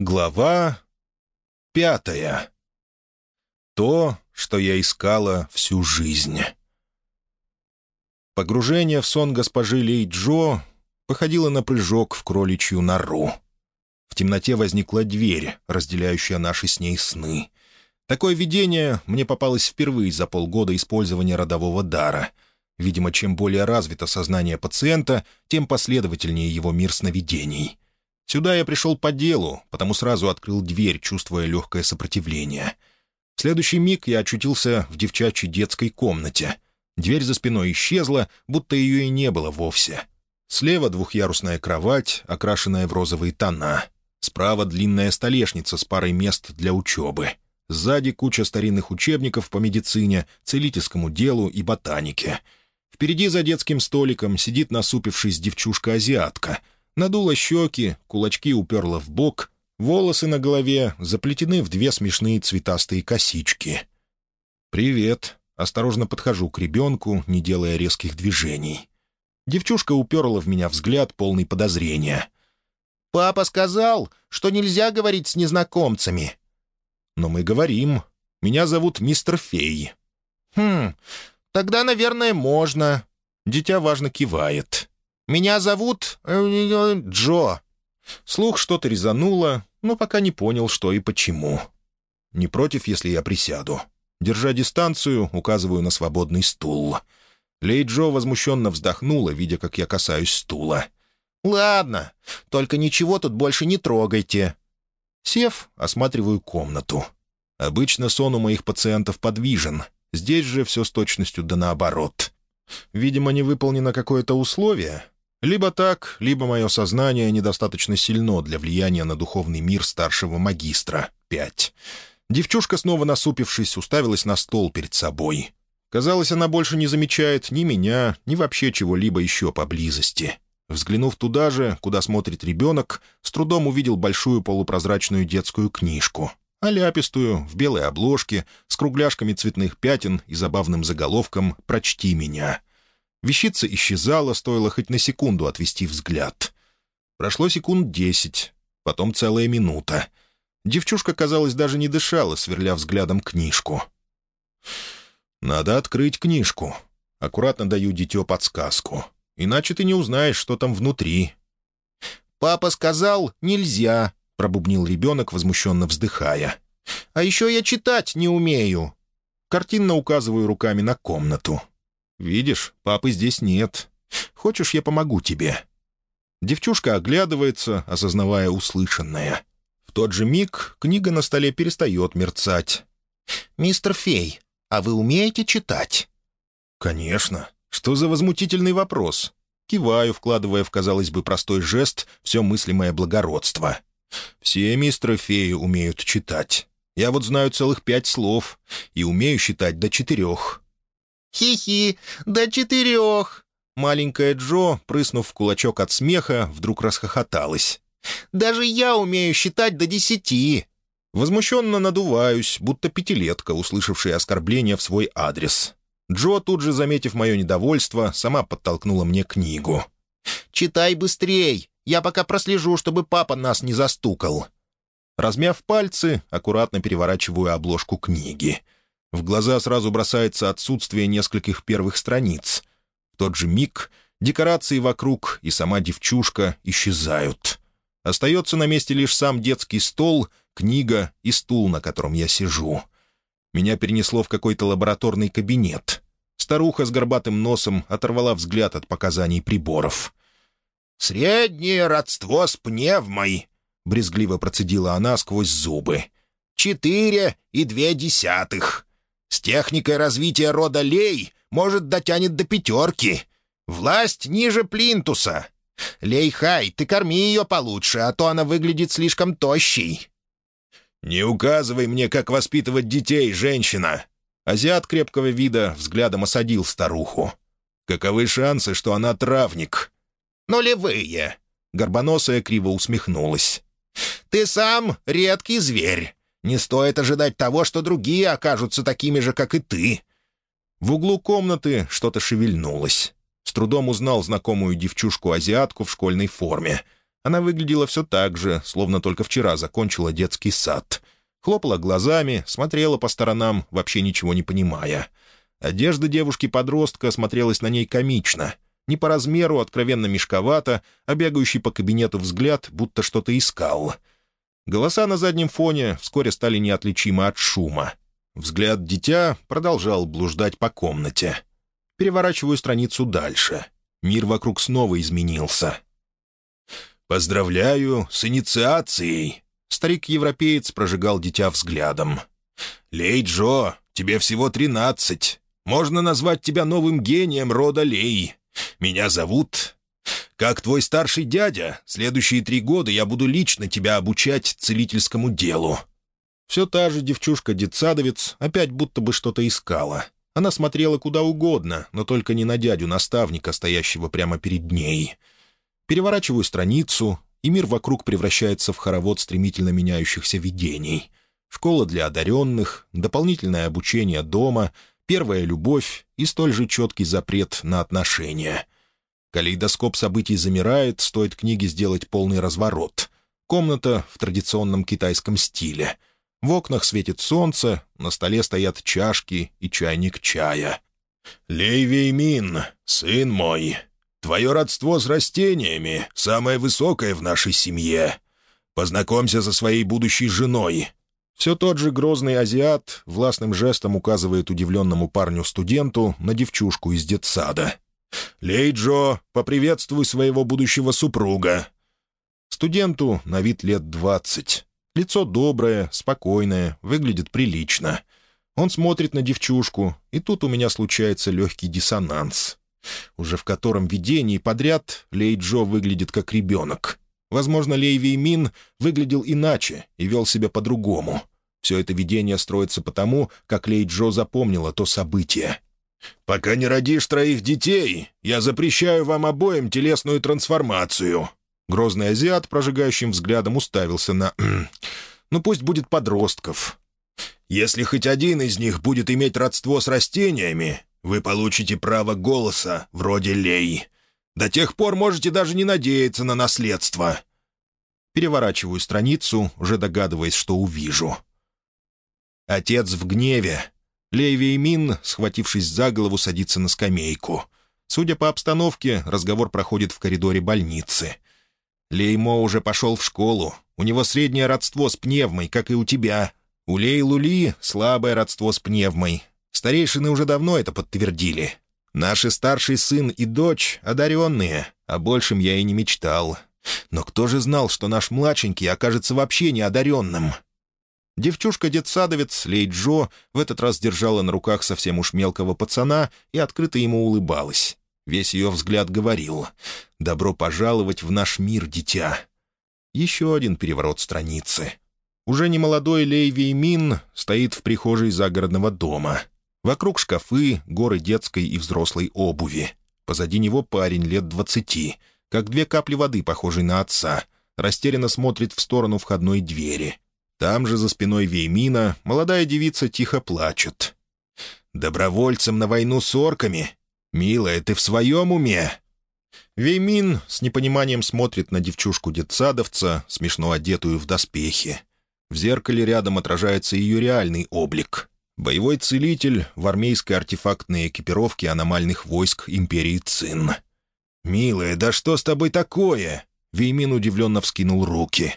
Глава пятая. То, что я искала всю жизнь. Погружение в сон госпожи Лей Джо походило на прыжок в кроличью нору. В темноте возникла дверь, разделяющая наши с ней сны. Такое видение мне попалось впервые за полгода использования родового дара. Видимо, чем более развито сознание пациента, тем последовательнее его мир сновидений — Сюда я пришел по делу, потому сразу открыл дверь, чувствуя легкое сопротивление. В следующий миг я очутился в девчачьей детской комнате. Дверь за спиной исчезла, будто ее и не было вовсе. Слева двухъярусная кровать, окрашенная в розовые тона. Справа длинная столешница с парой мест для учебы. Сзади куча старинных учебников по медицине, целительскому делу и ботанике. Впереди за детским столиком сидит насупившись девчушка-азиатка — Надула щеки, кулачки уперла в бок, волосы на голове заплетены в две смешные цветастые косички. «Привет», — осторожно подхожу к ребенку, не делая резких движений. Девчушка уперла в меня взгляд, полный подозрения. «Папа сказал, что нельзя говорить с незнакомцами». «Но мы говорим. Меня зовут мистер Фей». «Хм, тогда, наверное, можно». Дитя важно кивает. Меня зовут э, Джо». Слух что-то резануло, но пока не понял, что и почему. «Не против, если я присяду?» Держа дистанцию, указываю на свободный стул. Лей Джо возмущенно вздохнула, видя, как я касаюсь стула. «Ладно, только ничего тут больше не трогайте». Сев, осматриваю комнату. Обычно сон у моих пациентов подвижен. Здесь же все с точностью да наоборот. Видимо, не выполнено какое-то условие, либо так, либо мое сознание недостаточно сильно для влияния на духовный мир старшего магистра. Пять. Девчушка, снова насупившись, уставилась на стол перед собой. Казалось, она больше не замечает ни меня, ни вообще чего-либо еще поблизости. Взглянув туда же, куда смотрит ребенок, с трудом увидел большую полупрозрачную детскую книжку. Аляпистую, в белой обложке, с кругляшками цветных пятен и забавным заголовком «Прочти меня». Вещица исчезала, стоило хоть на секунду отвести взгляд. Прошло секунд десять, потом целая минута. Девчушка, казалось, даже не дышала, сверля взглядом книжку. «Надо открыть книжку. Аккуратно даю дитё подсказку. Иначе ты не узнаешь, что там внутри». «Папа сказал, нельзя», — пробубнил ребенок, возмущенно вздыхая. «А еще я читать не умею». Картинно указываю руками на комнату. «Видишь, папы здесь нет. Хочешь, я помогу тебе?» Девчушка оглядывается, осознавая услышанное. В тот же миг книга на столе перестает мерцать. «Мистер Фей, а вы умеете читать?» «Конечно. Что за возмутительный вопрос?» Киваю, вкладывая в, казалось бы, простой жест все мыслимое благородство. «Все мистеры Феи умеют читать. Я вот знаю целых пять слов и умею считать до четырех. «Хи-хи, до четырех!» Маленькая Джо, прыснув в кулачок от смеха, вдруг расхохоталась. «Даже я умею считать до десяти!» Возмущенно надуваюсь, будто пятилетка, услышавшая оскорбление в свой адрес. Джо, тут же заметив мое недовольство, сама подтолкнула мне книгу. «Читай быстрей! Я пока прослежу, чтобы папа нас не застукал!» Размяв пальцы, аккуратно переворачиваю обложку книги — в глаза сразу бросается отсутствие нескольких первых страниц. В тот же миг декорации вокруг и сама девчушка исчезают. Остается на месте лишь сам детский стол, книга и стул, на котором я сижу. Меня перенесло в какой-то лабораторный кабинет. Старуха с горбатым носом оторвала взгляд от показаний приборов. «Среднее родство с пневмой», — брезгливо процедила она сквозь зубы. «Четыре и две десятых. С техникой развития рода Лей, может, дотянет до пятерки. Власть ниже плинтуса. Лей-хай, ты корми ее получше, а то она выглядит слишком тощей». «Не указывай мне, как воспитывать детей, женщина!» Азиат крепкого вида взглядом осадил старуху. «Каковы шансы, что она травник?» «Нулевые!» Горбоносая криво усмехнулась. «Ты сам редкий зверь. Не стоит ожидать того, что другие окажутся такими же, как и ты». В углу комнаты что-то шевельнулось. С трудом узнал знакомую девчушку-азиатку в школьной форме. Она выглядела все так же, словно только вчера закончила детский сад. Хлопала глазами, смотрела по сторонам, вообще ничего не понимая. Одежда девушки-подростка смотрелась на ней комично. Не по размеру, откровенно мешковато, а бегающий по кабинету взгляд, будто что-то искал. Голоса на заднем фоне вскоре стали неотличимы от шума. Взгляд дитя продолжал блуждать по комнате. Переворачиваю страницу дальше. Мир вокруг снова изменился. «Поздравляю с инициацией!» Старик-европеец прожигал дитя взглядом. «Лей Джо, тебе всего тринадцать. Можно назвать тебя новым гением рода Лей. Меня зовут... Как твой старший дядя, следующие три года я буду лично тебя обучать целительскому делу». Все та же девчушка-детсадовец опять будто бы что-то искала. Она смотрела куда угодно, но только не на дядю-наставника, стоящего прямо перед ней — Переворачиваю страницу, и мир вокруг превращается в хоровод стремительно меняющихся видений. Школа для одаренных, дополнительное обучение дома, первая любовь и столь же четкий запрет на отношения. Калейдоскоп событий замирает, стоит книге сделать полный разворот. Комната в традиционном китайском стиле. В окнах светит солнце, на столе стоят чашки и чайник чая. «Лей Веймин, сын мой, Твое родство с растениями самое высокое в нашей семье. Познакомься со своей будущей женой». Все тот же грозный азиат властным жестом указывает удивленному парню-студенту на девчушку из детсада. «Лейджо, поприветствуй своего будущего супруга». Студенту на вид лет двадцать. Лицо доброе, спокойное, выглядит прилично. Он смотрит на девчушку, и тут у меня случается легкий диссонанс уже в котором видении подряд Лей Джо выглядит как ребенок. Возможно, Лей Веймин выглядел иначе и вел себя по-другому. Все это видение строится потому, как Лей Джо запомнила то событие. «Пока не родишь троих детей, я запрещаю вам обоим телесную трансформацию». Грозный азиат прожигающим взглядом уставился на... «Ну, пусть будет подростков». «Если хоть один из них будет иметь родство с растениями, вы получите право голоса, вроде Лей. До тех пор можете даже не надеяться на наследство». Переворачиваю страницу, уже догадываясь, что увижу. Отец в гневе. Лей Веймин, схватившись за голову, садится на скамейку. Судя по обстановке, разговор проходит в коридоре больницы. Леймо уже пошел в школу. У него среднее родство с пневмой, как и у тебя. У Лей Лули слабое родство с пневмой. Старейшины уже давно это подтвердили. Наши старший сын и дочь одаренные, о большем я и не мечтал. Но кто же знал, что наш младшенький окажется вообще неодаренным? Девчушка-детсадовец Лей Джо в этот раз держала на руках совсем уж мелкого пацана и открыто ему улыбалась. Весь ее взгляд говорил «Добро пожаловать в наш мир, дитя». Еще один переворот страницы. Уже немолодой Лей Веймин стоит в прихожей загородного дома — Вокруг шкафы, горы детской и взрослой обуви. Позади него парень лет двадцати, как две капли воды, похожий на отца, растерянно смотрит в сторону входной двери. Там же, за спиной Веймина, молодая девица тихо плачет. «Добровольцем на войну с орками? Милая, ты в своем уме?» Веймин с непониманием смотрит на девчушку-детсадовца, смешно одетую в доспехи. В зеркале рядом отражается ее реальный облик. Боевой целитель в армейской артефактной экипировке аномальных войск империи Цин. «Милая, да что с тобой такое?» Веймин удивленно вскинул руки.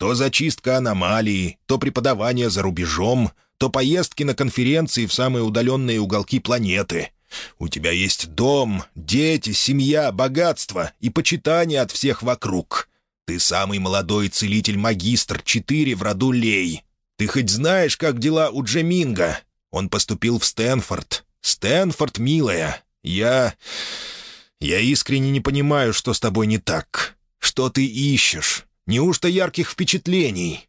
«То зачистка аномалии, то преподавание за рубежом, то поездки на конференции в самые удаленные уголки планеты. У тебя есть дом, дети, семья, богатство и почитание от всех вокруг. Ты самый молодой целитель-магистр, четыре в роду Лей. Ты хоть знаешь, как дела у Джеминга? Он поступил в Стэнфорд. Стэнфорд, милая. Я... Я искренне не понимаю, что с тобой не так. Что ты ищешь? Неужто ярких впечатлений?»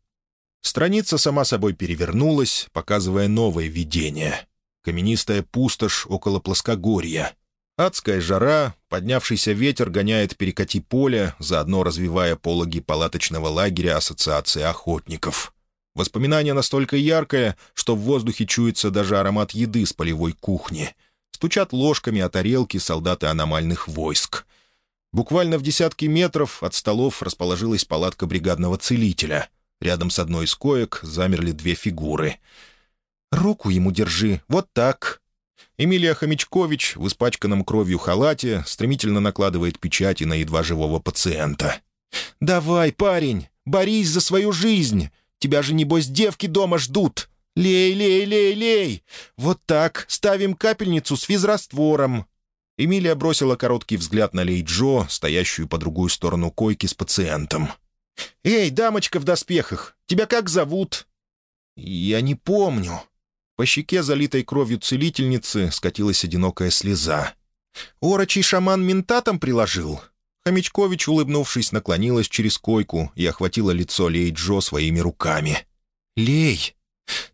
Страница сама собой перевернулась, показывая новое видение. Каменистая пустошь около плоскогорья. Адская жара, поднявшийся ветер гоняет перекати поле, заодно развивая пологи палаточного лагеря Ассоциации охотников. Воспоминание настолько яркое, что в воздухе чуется даже аромат еды с полевой кухни. Стучат ложками о тарелки солдаты аномальных войск. Буквально в десятки метров от столов расположилась палатка бригадного целителя. Рядом с одной из коек замерли две фигуры. «Руку ему держи, вот так!» Эмилия Хомячкович в испачканном кровью халате стремительно накладывает печати на едва живого пациента. «Давай, парень, борись за свою жизнь! Тебя же, небось, девки дома ждут! Лей, лей, лей, лей! Вот так, ставим капельницу с физраствором!» Эмилия бросила короткий взгляд на Лей Джо, стоящую по другую сторону койки с пациентом. «Эй, дамочка в доспехах, тебя как зовут?» «Я не помню». По щеке, залитой кровью целительницы, скатилась одинокая слеза. «Орочий шаман ментатом приложил?» Хомячкович, улыбнувшись, наклонилась через койку и охватила лицо Лей Джо своими руками. «Лей!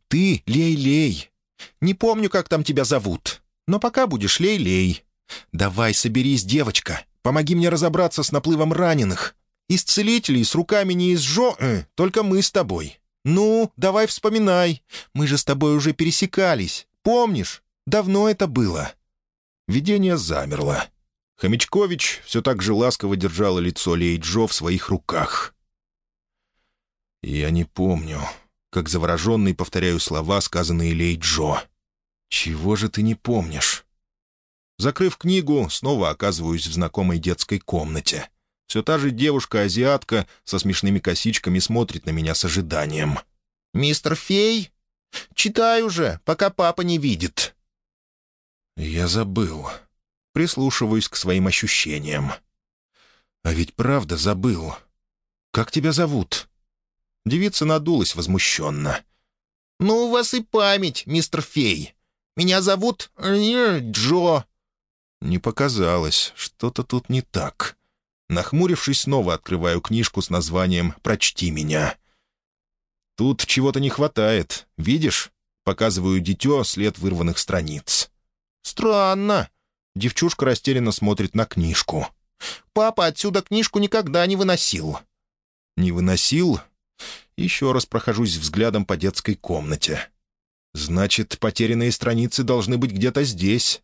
Ты, Лей-Лей! Не помню, как там тебя зовут, но пока будешь Лей-Лей. Давай, соберись, девочка, помоги мне разобраться с наплывом раненых. Из целителей с руками не из Жо, э, только мы с тобой. Ну, давай вспоминай, мы же с тобой уже пересекались, помнишь? Давно это было». Видение замерло. Хомячкович все так же ласково держала лицо Лей Джо в своих руках. «Я не помню», как завороженный повторяю слова, сказанные Лей Джо. «Чего же ты не помнишь?» Закрыв книгу, снова оказываюсь в знакомой детской комнате. Все та же девушка-азиатка со смешными косичками смотрит на меня с ожиданием. «Мистер Фей? Читай уже, пока папа не видит». Я забыл прислушиваюсь к своим ощущениям. «А ведь правда забыл. Как тебя зовут?» Девица надулась возмущенно. «Ну, у вас и память, мистер Фей. Меня зовут э, Джо». Не показалось, что-то тут не так. Нахмурившись, снова открываю книжку с названием «Прочти меня». Тут чего-то не хватает, видишь? Показываю дитё след вырванных страниц. «Странно. Девчушка растерянно смотрит на книжку. «Папа отсюда книжку никогда не выносил». «Не выносил?» Еще раз прохожусь взглядом по детской комнате. «Значит, потерянные страницы должны быть где-то здесь».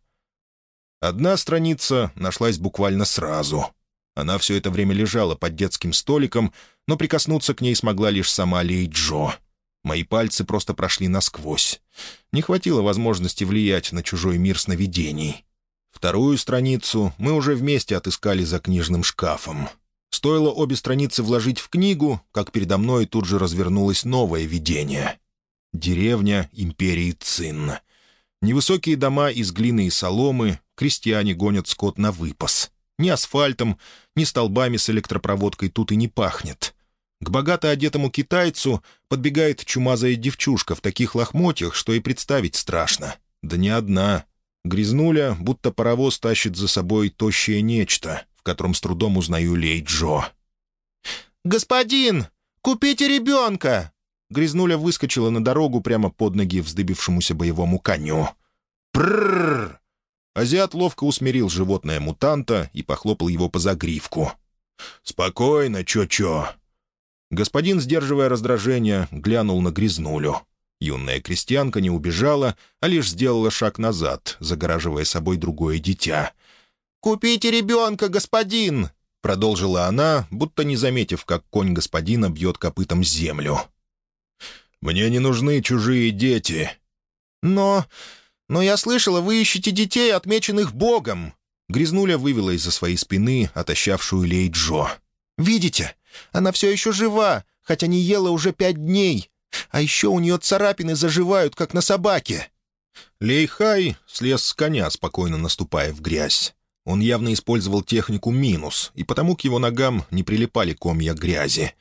Одна страница нашлась буквально сразу. Она все это время лежала под детским столиком, но прикоснуться к ней смогла лишь сама Лей Джо. Мои пальцы просто прошли насквозь. Не хватило возможности влиять на чужой мир сновидений. Вторую страницу мы уже вместе отыскали за книжным шкафом. Стоило обе страницы вложить в книгу, как передо мной тут же развернулось новое видение. Деревня империи Цин. Невысокие дома из глины и соломы, крестьяне гонят скот на выпас. Ни асфальтом, ни столбами с электропроводкой тут и не пахнет. К богато одетому китайцу подбегает чумазая девчушка в таких лохмотьях, что и представить страшно. Да не одна, Грязнуля, будто паровоз тащит за собой тощее нечто, в котором с трудом узнаю Лей Джо. «Господин, купите ребенка!» Грязнуля выскочила на дорогу прямо под ноги вздыбившемуся боевому коню. «Пррррр!» Азиат ловко усмирил животное мутанта и похлопал его по загривку. «Спокойно, чё-чё!» Господин, сдерживая раздражение, глянул на грязнулю. Юная крестьянка не убежала, а лишь сделала шаг назад, загораживая собой другое дитя. «Купите ребенка, господин!» — продолжила она, будто не заметив, как конь господина бьет копытом землю. «Мне не нужны чужие дети». «Но... но я слышала, вы ищете детей, отмеченных Богом!» Грязнуля вывела из-за своей спины отощавшую Лей Джо. «Видите, она все еще жива, хотя не ела уже пять дней. А еще у нее царапины заживают, как на собаке». Лейхай слез с коня, спокойно наступая в грязь. Он явно использовал технику минус, и потому к его ногам не прилипали комья грязи.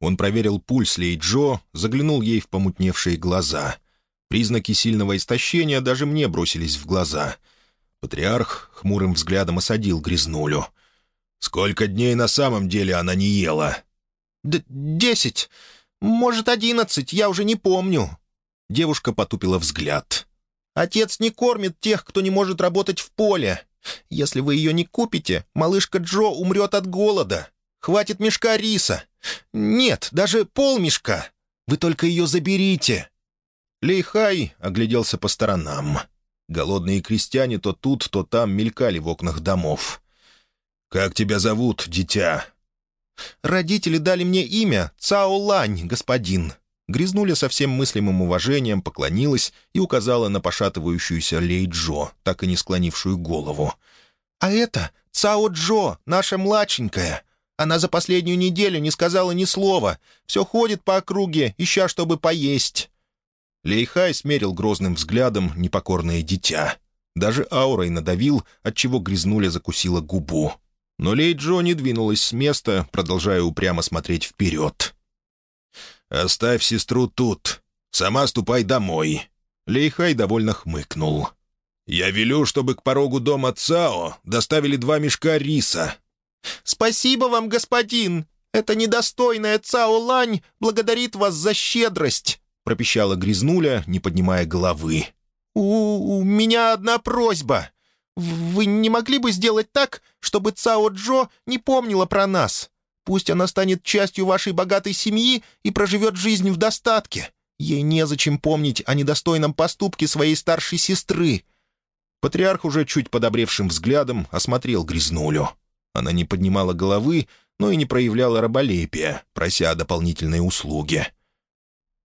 Он проверил пульс Лейджо, заглянул ей в помутневшие глаза. Признаки сильного истощения даже мне бросились в глаза. Патриарх хмурым взглядом осадил грязнулю. «Сколько дней на самом деле она не ела?» Д «Десять. «Может, одиннадцать, я уже не помню». Девушка потупила взгляд. «Отец не кормит тех, кто не может работать в поле. Если вы ее не купите, малышка Джо умрет от голода. Хватит мешка риса. Нет, даже полмешка. Вы только ее заберите». Лейхай огляделся по сторонам. Голодные крестьяне то тут, то там мелькали в окнах домов. «Как тебя зовут, дитя?» «Родители дали мне имя Цао Лань, господин». Грязнуля со всем мыслимым уважением поклонилась и указала на пошатывающуюся Лей Джо, так и не склонившую голову. «А это Цао Джо, наша младшенькая. Она за последнюю неделю не сказала ни слова. Все ходит по округе, ища, чтобы поесть». Лейхай смерил грозным взглядом непокорное дитя. Даже аурой надавил, отчего грязнуля закусила губу. Но Лей Джо не двинулась с места, продолжая упрямо смотреть вперед. «Оставь сестру тут. Сама ступай домой». Лейхай довольно хмыкнул. «Я велю, чтобы к порогу дома Цао доставили два мешка риса». «Спасибо вам, господин! Эта недостойная Цао Лань благодарит вас за щедрость!» пропищала Грязнуля, не поднимая головы. «У, «У меня одна просьба. Вы не могли бы сделать так, чтобы Цао Джо не помнила про нас? Пусть она станет частью вашей богатой семьи и проживет жизнь в достатке. Ей незачем помнить о недостойном поступке своей старшей сестры». Патриарх уже чуть подобревшим взглядом осмотрел Грязнулю. Она не поднимала головы, но и не проявляла раболепия, прося о дополнительной услуге.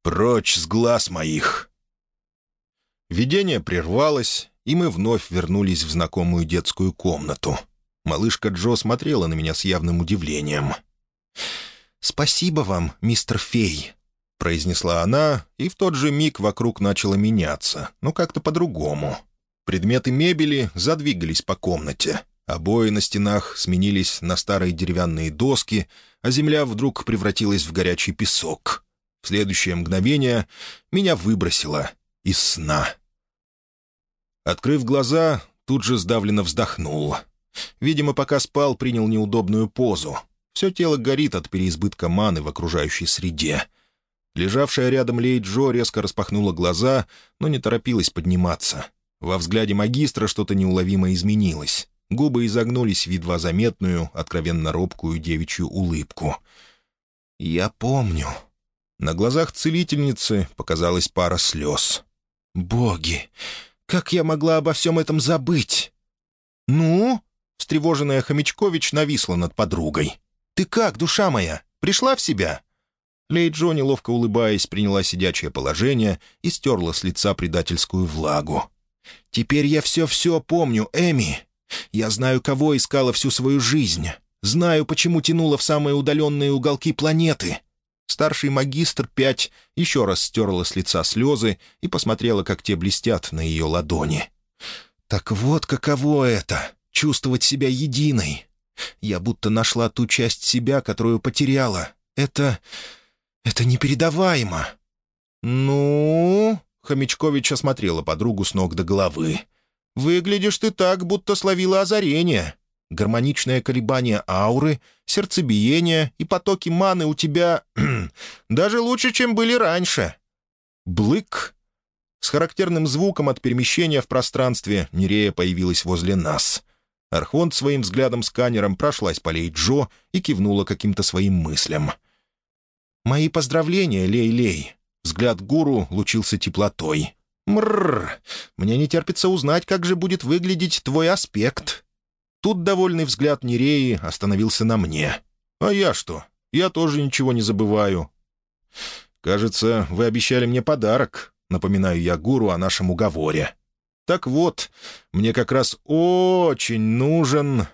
«Прочь с глаз моих!» Видение прервалось, и мы вновь вернулись в знакомую детскую комнату. Малышка Джо смотрела на меня с явным удивлением. «Спасибо вам, мистер Фей», — произнесла она, и в тот же миг вокруг начало меняться, но как-то по-другому. Предметы мебели задвигались по комнате. Обои на стенах сменились на старые деревянные доски, а земля вдруг превратилась в горячий песок. В следующее мгновение меня выбросило из сна. Открыв глаза, тут же сдавленно вздохнул. Видимо, пока спал, принял неудобную позу. Все тело горит от переизбытка маны в окружающей среде. Лежавшая рядом Лей Джо резко распахнула глаза, но не торопилась подниматься. Во взгляде магистра что-то неуловимо изменилось. Губы изогнулись в едва заметную, откровенно робкую девичью улыбку. «Я помню». На глазах целительницы показалась пара слез. «Боги! Как я могла обо всем этом забыть?» «Ну?» — встревоженная Хомячкович нависла над подругой. «Ты как, душа моя? Пришла в себя?» Лей Джо, неловко улыбаясь, приняла сидячее положение и стерла с лица предательскую влагу. «Теперь я все-все помню, Эми. Я знаю, кого искала всю свою жизнь. Знаю, почему тянула в самые удаленные уголки планеты». Старший магистр пять еще раз стерла с лица слезы и посмотрела, как те блестят на ее ладони. «Так вот каково это — чувствовать себя единой. Я будто нашла ту часть себя, которую потеряла. Это... это непередаваемо». «Ну...» — Хомячкович осмотрела подругу с ног до головы. «Выглядишь ты так, будто словила озарение. Гармоничное колебание ауры, сердцебиение и потоки маны у тебя даже лучше, чем были раньше». Блык! С характерным звуком от перемещения в пространстве Нерея появилась возле нас. Архонт своим взглядом-сканером прошлась по Лей Джо и кивнула каким-то своим мыслям. «Мои поздравления, Лей-Лей!» Взгляд гуру лучился теплотой. «Мрррр! Мне не терпится узнать, как же будет выглядеть твой аспект». Тут довольный взгляд Нереи остановился на мне. «А я что? Я тоже ничего не забываю». «Кажется, вы обещали мне подарок», — напоминаю я гуру о нашем уговоре. «Так вот, мне как раз очень нужен